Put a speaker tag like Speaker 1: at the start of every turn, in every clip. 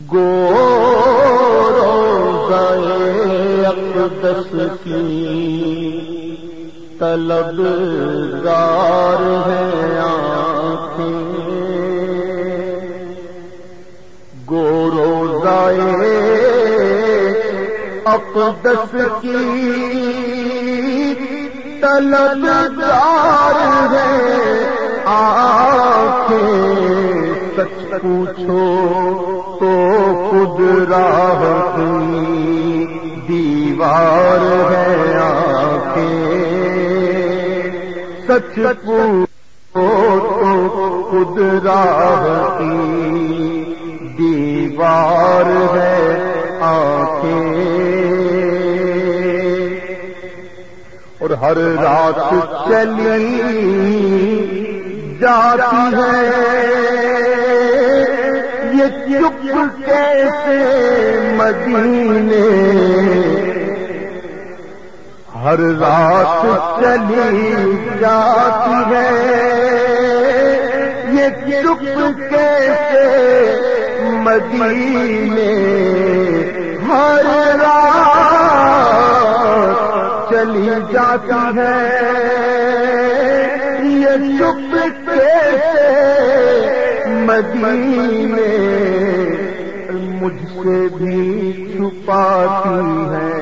Speaker 1: گو اقدس کی طلب گار ہے آنکھیں، گورو گائے اقدس کی طلب گار ہے آنکھیں۔ سچ پوچھو تو خود راہ کی دیوار ہے آنکھیں۔ سچ پوچھو تو خود راہ کی دیوار ہے آنکھیں۔ اور ہر رات چلی جاتی ہے کیسے مدینے۔ ہر رات چلی جاتی ہے۔ یہ چپ کیسے مدینے؟ ہر رات چلی جاتی ہے۔ یہ چپ کیسے مدینے؟ مجھ سے بھی چھپاتی ہے۔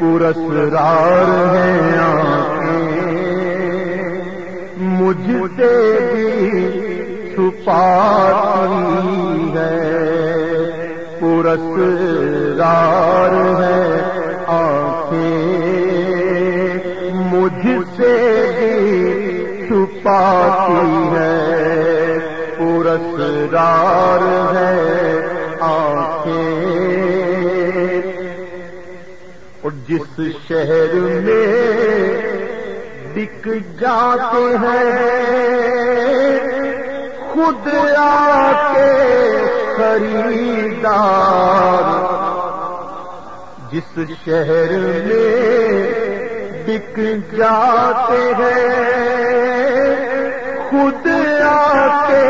Speaker 1: پورسرار ہے آنکھیں۔ مجھ سے بھی چھپاتی ہے۔ پورسرار ہے آنکھیں۔ مجھ سے بھی چھپاتی جس شہر میں بک جاتے ہیں، خود آ کے خریدار۔ جس شہر میں بک جاتے ہیں، خود آ کے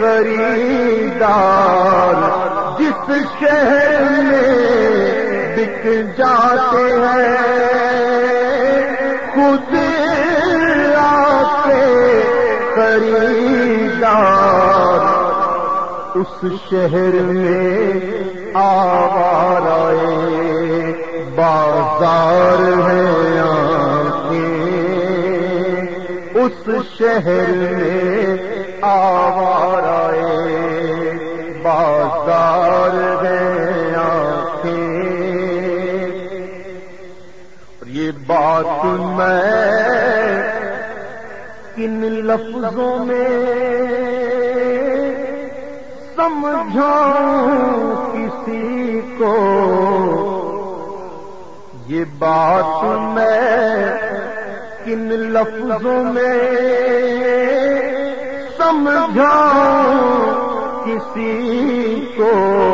Speaker 1: خریدار۔ جس شہر میں بک جاتے ہیں، خود آ کے خریدار۔ اس شہر میں آوارے بازار ہے آنکھیں۔ اس شہر میں آوارے بازار بات میں کن لفظوں میں سمجھاؤں کسی کو؟ یہ بات میں کن لفظوں میں سمجھاؤں کسی کو؟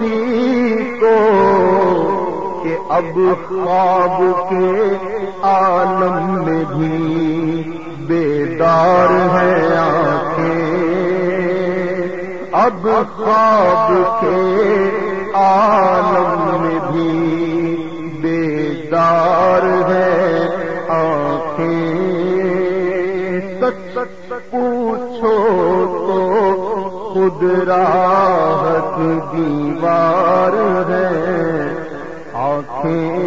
Speaker 1: کسی کو کہ اب خواب کے عالم میں بھی بیدار ہے آنکھیں۔ اب خواب کے عالم میں بھی بیدار ہے آنکھیں۔ سچ پوچھو تو خود راحت دیوار ہے۔ آنکھیں۔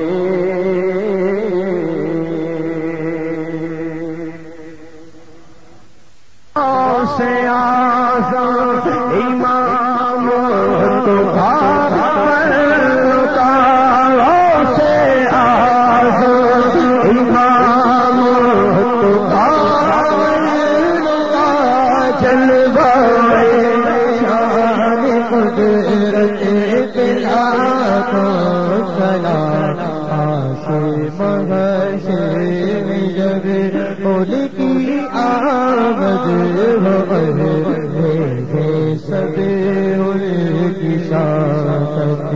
Speaker 1: سے آزاد امام تو سے سب کی شان تک